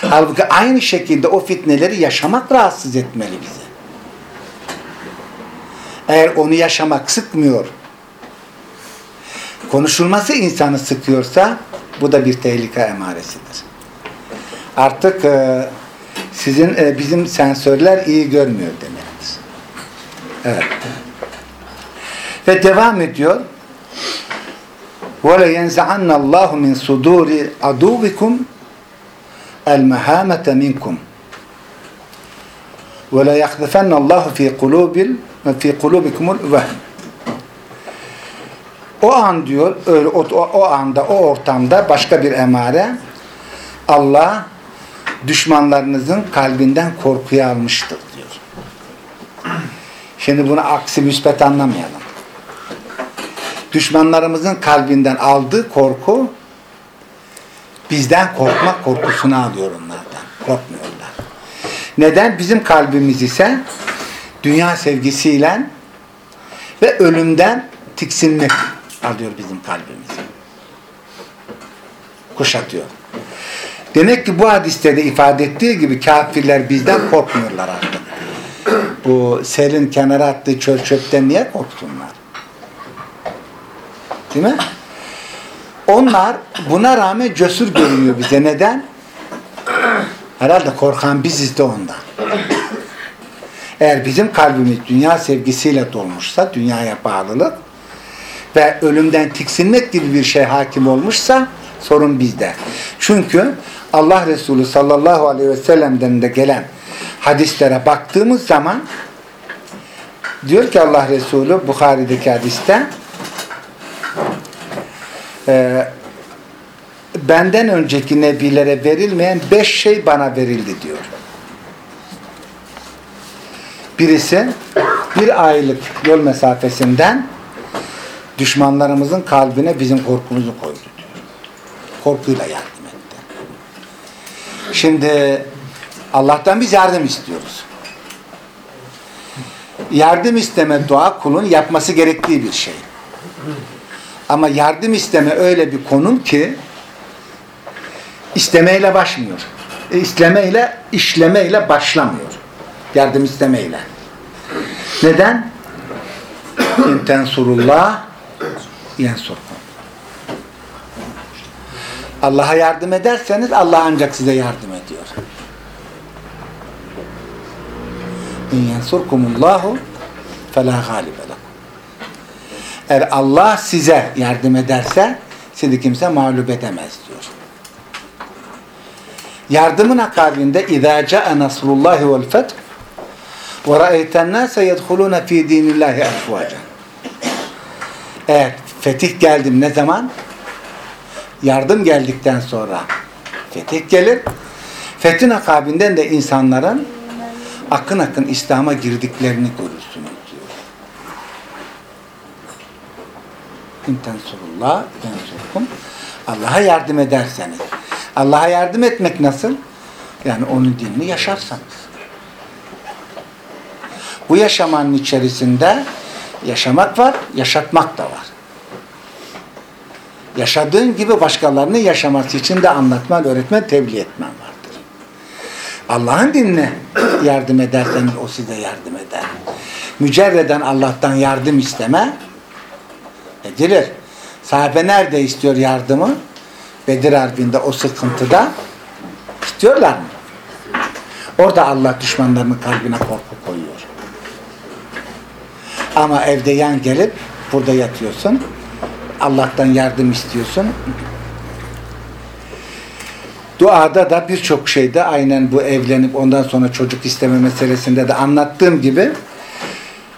Halbuki aynı şekilde o fitneleri yaşamak rahatsız etmeli bizi. Eğer onu yaşamak sıkmıyor, konuşulması insanı sıkıyorsa bu da bir tehlike emaresidir. Artık e, sizin e, bizim sensörler iyi görmüyor demektir. Evet. Ve devam ediyor. وَلَا يَنْزَعَنَّ اللّٰهُ مِنْ صُدُورِ عَدُوِكُمْ الْمَهَامَةَ مِنْكُمْ وَلَا يَخْذَفَنَّ اللّٰهُ فِي قُلُوبِ فِي قُلُوبِكُمُ الْوَهْنِ O an diyor, öyle, o, o, o anda, o ortamda başka bir emare Allah düşmanlarınızın kalbinden korkuyu almıştır diyor. Şimdi bunu aksi müspet anlamayalım. Düşmanlarımızın kalbinden aldığı korku bizden korkmak korkusunu alıyor onlardan. Korkmuyorlar. Neden? Bizim kalbimiz ise dünya sevgisiyle ve ölümden tiksinmek alıyor bizim kalbimizi. Kuşatıyor. Demek ki bu hadiste de ifade ettiği gibi kafirler bizden korkmuyorlar artık. Bu selin kenara attığı çöl çöpten niye korksunlar? Değil mi? Onlar buna rağmen cesur görünüyor bize. Neden? Herhalde korkan biziz de ondan. Eğer bizim kalbimiz dünya sevgisiyle dolmuşsa, dünyaya bağlılık ve ölümden tiksinmek gibi bir şey hakim olmuşsa sorun bizde. Çünkü Allah Resulü sallallahu aleyhi ve sellem'den de gelen hadislere baktığımız zaman diyor ki Allah Resulü Bukhari'deki hadiste e, benden önceki nebilere verilmeyen beş şey bana verildi diyor. Birisi bir aylık yol mesafesinden düşmanlarımızın kalbine bizim korkumuzu koydu diyor. Korkuyla etti. Şimdi Allah'tan biz yardım istiyoruz. Yardım isteme dua kulun yapması gerektiği bir şey. Ama yardım isteme öyle bir konum ki istemeyle başmıyor. E, istemeyle, işlemeyle başlamıyor. Yardım istemeyle. Neden? İntensurullah yensurkum. Allah'a yardım ederseniz Allah ancak size yardım ediyor. İn yensurkumullahu felâ gâlibe Eğer Allah size yardım ederse sizi kimse mağlup edemez diyor. Yardımın akabinde اِذَا جَاءَ نَصْرُ اللّٰهِ وَالْفَتْحِ وَرَأَيْتَ النَّاسَ يَدْخُلُونَ ف۪ي د۪ينِ اللّٰهِ اَفْوَاجًا Eğer fetih geldim ne zaman? Yardım geldikten sonra fetih gelir. Fethin akabinden de insanların akın akın İslam'a girdiklerini görürsünüz diyor. İntensurullah yensurkum. Allah'a yardım ederseniz. Allah'a yardım etmek nasıl? Yani onun dinini yaşarsanız. Bu yaşamanın içerisinde yaşamak var, yaşatmak da var. Yaşadığın gibi başkalarının yaşaması için de anlatman, öğretmen, tebliğ etmen vardır. Allah'ın dinine yardım ederseniz o size yardım eder. Mücerreden Allah'tan yardım isteme edilir. Sahabe nerede istiyor yardımı? Bedir Harbi'nde o sıkıntıda istiyorlar mı? Orada Allah düşmanlarının kalbine korku koyuyor. Ama evde yan gelip burada yatıyorsun. Allah'tan yardım istiyorsun. Duada da birçok şeyde aynen bu evlenip ondan sonra çocuk isteme meselesinde de anlattığım gibi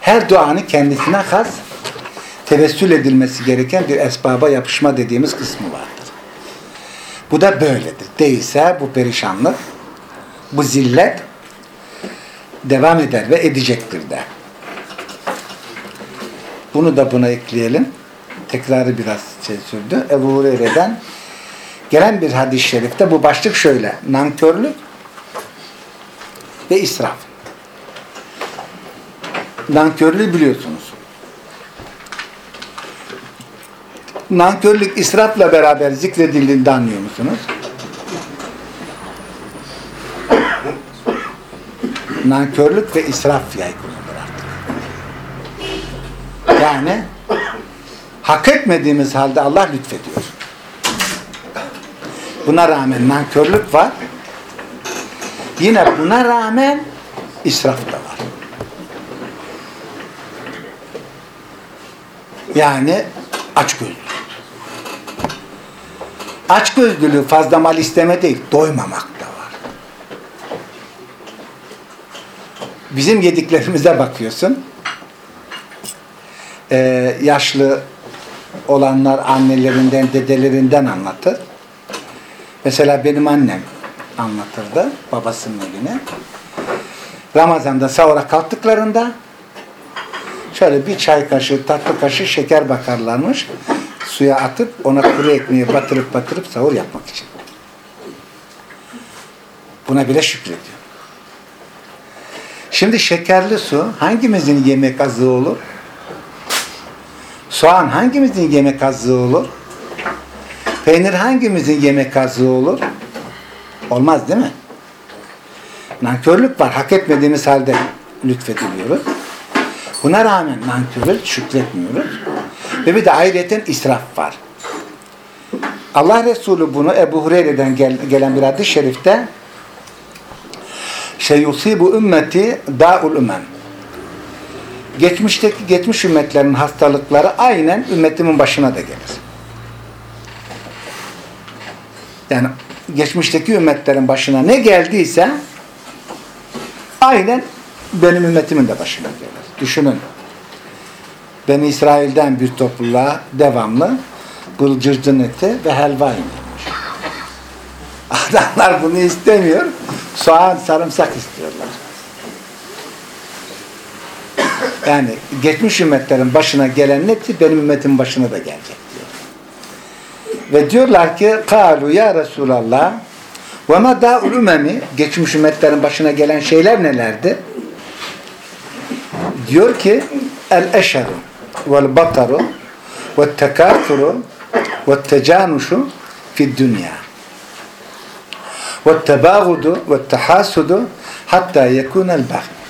her duanın kendisine has tevessül edilmesi gereken bir esbaba yapışma dediğimiz kısmı vardır. Bu da böyledir. Değilse bu perişanlık, bu zillet devam eder ve edecektir de. Bunu da buna ekleyelim. Tekrarı biraz şey sürdü. Ebu Hureyre'den gelen bir hadis-i şerifte bu başlık şöyle. Nankörlük ve israf. Nankörlüğü biliyorsunuz. Nankörlük israfla beraber zikredildiğinde anlıyor musunuz? Nankörlük ve israf yaygındır artık. Yani hak etmediğimiz halde Allah lütfediyor. Buna rağmen nankörlük var. Yine buna rağmen israf da var. Yani açgözlülük. Açgözlülüğü fazla mal isteme değil, doymamak da var. Bizim yediklerimize bakıyorsun. Ee, yaşlı olanlar annelerinden, dedelerinden anlatır. Mesela benim annem anlatırdı babasının evine. Ramazan'da sahura kalktıklarında şöyle bir çay kaşığı, tatlı kaşığı şeker bakarlarmış. Suya atıp ona kuru ekmeği batırıp batırıp sahur yapmak için. Buna bile şükrediyor. Şimdi şekerli su hangimizin yemek azığı olur? Soğan hangimizin yemek azığı olur? Peynir hangimizin yemek azığı olur? Olmaz değil mi? Nankörlük var. Hak etmediğimiz halde lütfediliyoruz. Buna rağmen nankörlük şükretmiyoruz. Ve bir de ayrıyeten israf var. Allah Resulü bunu Ebu Hureyre'den gel, gelen bir hadis-i şerifte şeyusibu ümmeti da'ul ümen geçmişteki geçmiş ümmetlerin hastalıkları aynen ümmetimin başına da gelir. Yani geçmişteki ümmetlerin başına ne geldiyse aynen benim ümmetimin de başına gelir. Düşünün. Ben İsrail'den bir topluluğa devamlı bılcırcın eti ve helva indirmiş. Adamlar bunu istemiyor. Soğan, sarımsak istiyorlar. Yani geçmiş ümmetlerin başına gelen neti benim ümmetin başına da gelecek diyor. Ve diyorlar ki kalu ya Resulallah ve ma da'ul ümemi geçmiş ümmetlerin başına gelen şeyler nelerdi? Diyor ki el eşeru vel bataru ve tekaturu ve tecanuşu fi dünya ve tebağudu ve tehasudu hatta yekunel bahi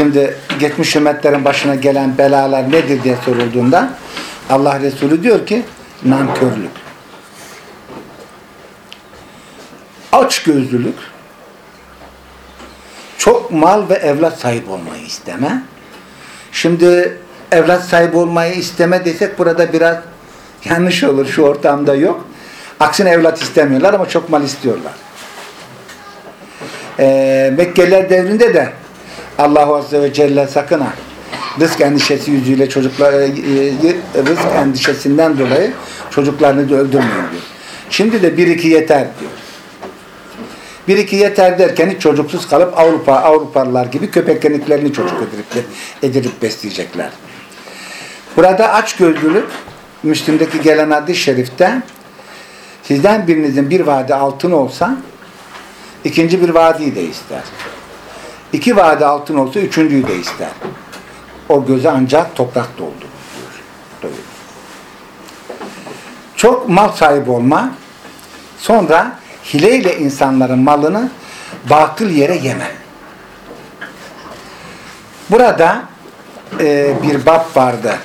Şimdi geçmiş ümmetlerin başına gelen belalar nedir diye sorulduğunda Allah Resulü diyor ki nankörlük. Açgözlülük çok mal ve evlat sahibi olmayı isteme. Şimdi evlat sahibi olmayı isteme desek burada biraz yanlış olur. Şu ortamda yok. Aksine evlat istemiyorlar ama çok mal istiyorlar. Ee, Mekkeliler devrinde de Allahu Azze ve Celle sakın ha rızk endişesi yüzüyle çocuklar e, e, rızk endişesinden dolayı çocuklarını da öldürmeyin diyor. Şimdi de bir iki yeter diyor. Bir iki yeter derken hiç çocuksuz kalıp Avrupa Avrupalılar gibi köpek keniklerini çocuk edilip, edilip besleyecekler. Burada aç gözlülük Müslim'deki gelen hadis-i şerifte sizden birinizin bir vadi altın olsa ikinci bir vadiyi de ister. İki vade altın olsa üçüncüyü de ister. O göze ancak toprak doldu. Çok mal sahibi olma, sonra hileyle insanların malını batıl yere yeme. Burada e, bir bab vardı.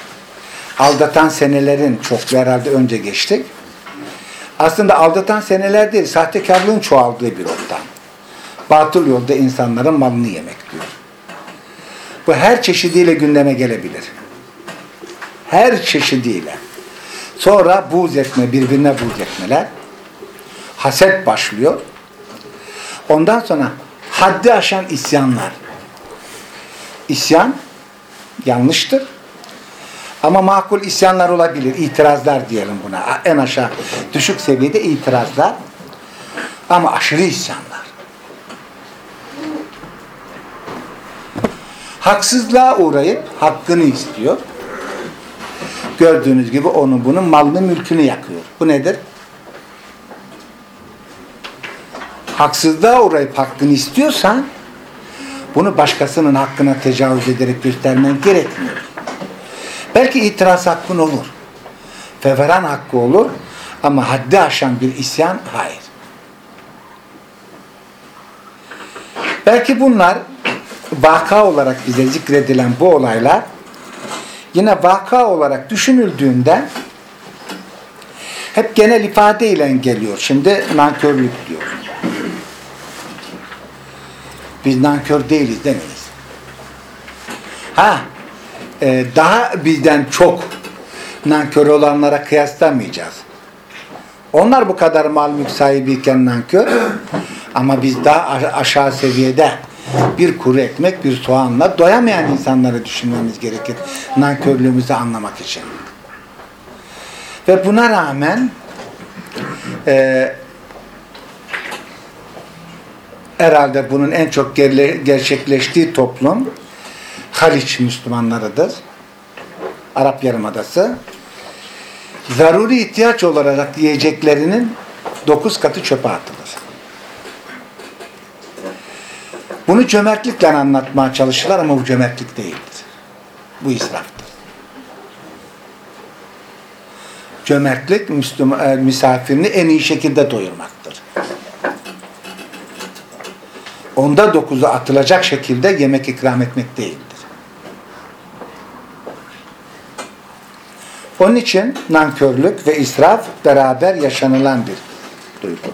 Aldatan senelerin çok herhalde önce geçtik. Aslında aldatan seneler değil, sahtekarlığın çoğaldığı bir ortam batıl yolda insanların malını yemek diyor. Bu her çeşidiyle gündeme gelebilir. Her çeşidiyle. Sonra buğz etme, birbirine buğz etmeler. Haset başlıyor. Ondan sonra haddi aşan isyanlar. İsyan yanlıştır. Ama makul isyanlar olabilir. İtirazlar diyelim buna. En aşağı düşük seviyede itirazlar. Ama aşırı isyanlar. Haksızlığa uğrayıp hakkını istiyor. Gördüğünüz gibi onun bunun malını mülkünü yakıyor. Bu nedir? Haksızlığa uğrayıp hakkını istiyorsan bunu başkasının hakkına tecavüz ederek göstermen gerekmiyor. Belki itiraz hakkın olur. Feveran hakkı olur ama haddi aşan bir isyan hayır. Belki bunlar vaka olarak bize zikredilen bu olaylar yine vaka olarak düşünüldüğünde hep genel ifade ile geliyor. Şimdi nankörlük diyor. Biz nankör değiliz demeyiz. Ha, e, daha bizden çok nankör olanlara kıyaslamayacağız. Onlar bu kadar mal mülk sahibiyken nankör ama biz daha aşağı seviyede bir kuru ekmek, bir soğanla doyamayan insanları düşünmemiz gerekir. Nankörlüğümüzü anlamak için. Ve buna rağmen e, herhalde bunun en çok gerçekleştiği toplum Haliç Müslümanlarıdır. Arap Yarımadası. Zaruri ihtiyaç olarak yiyeceklerinin dokuz katı çöpe atılır. Bunu cömertlikle anlatmaya çalışırlar ama bu cömertlik değildir. Bu israftır. Cömertlik e, misafirini en iyi şekilde doyurmaktır. Onda dokuzu atılacak şekilde yemek ikram etmek değildir. Onun için nankörlük ve israf beraber yaşanılan bir duygu.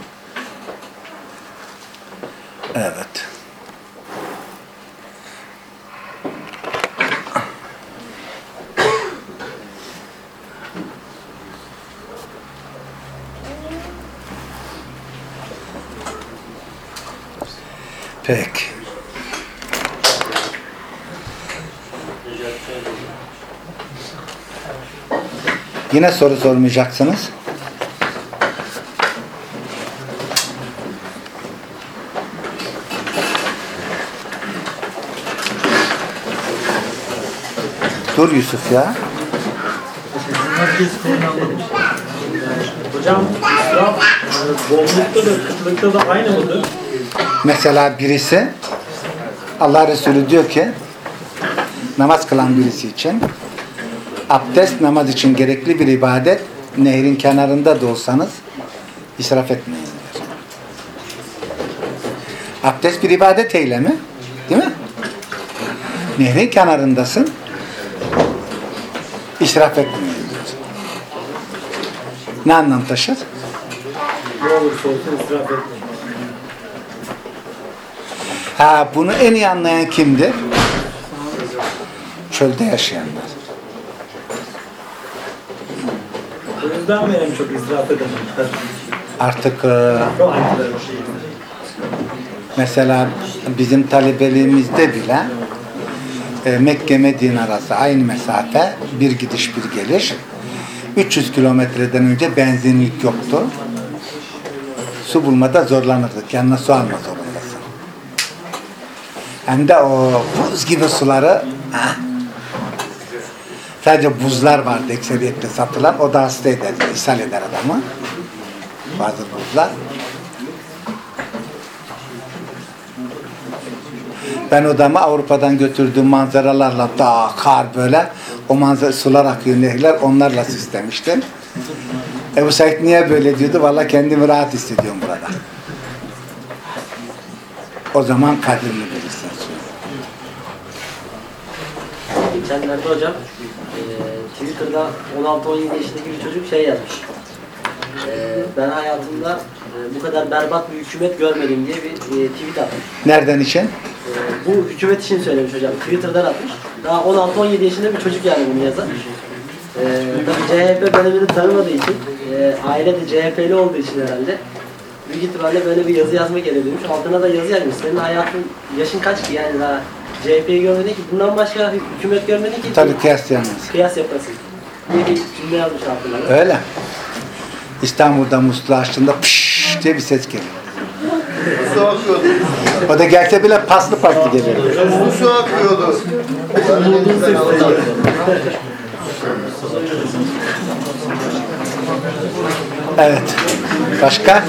Evet. Peki. Yine soru sormayacaksınız. Dur Yusuf ya. Hocam israf bollukta da kıtlıkta da aynı mıdır? Mesela birisi Allah Resulü diyor ki namaz kılan birisi için abdest namaz için gerekli bir ibadet nehrin kenarında da olsanız israf etmeyin diyor. Abdest bir ibadet eylemi değil mi? Nehrin kenarındasın israf etmeyin diyor. Ne anlam taşır? Ne olursa olsun israf etmeyin. Ha bunu en iyi anlayan kimdir? Çölde yaşayanlar. O yüzden mi en çok israf edenler? Artık e, aynılar. mesela bizim talebeliğimizde bile e, Mekke Medine arası aynı mesafe bir gidiş bir geliş 300 kilometreden önce benzinlik yoktu. Su bulmada zorlanırdık. Yanına su alma zorundasın. Hem de o buz gibi suları ha, sadece buzlar vardı ekseriyetle satılan. O da hasta eder, ishal eder adamı. Bazı buzlar. Ben odamı Avrupa'dan götürdüğüm manzaralarla dağ, kar böyle o manzara sular akıyor nehirler onlarla süslemiştim. Ebu Said niye böyle diyordu? Valla kendimi rahat hissediyorum burada. O zaman kadrini Geçenlerde hocam e, Twitter'da 16-17 yaşındaki bir çocuk şey yazmış. E, ben hayatımda e, bu kadar berbat bir hükümet görmedim diye bir e, tweet atmış. Nereden için? E, bu hükümet için söylemiş hocam. Twitter'dan atmış. Daha 16-17 yaşında bir çocuk yani bunu yazan. E, tabii CHP dönemini tanımadığı için, e, aile de CHP'li olduğu için herhalde büyük ihtimalle böyle bir yazı yazmak gerekiyormuş. Altına da yazı yazmış. Senin hayatın, yaşın kaç ki yani daha CHP'yi görmedin ki, bundan başka hükümet görmedin ki. Tabii kıyaslayamaz. kıyas yapasın diye bir cümle yazmış altına. Öyle. İstanbul'da musluğu açtığında pşşş diye bir ses geliyor. Su akıyordu. O da gelse bile paslı paslı geliyor. Su akıyordu. Evet. Başka?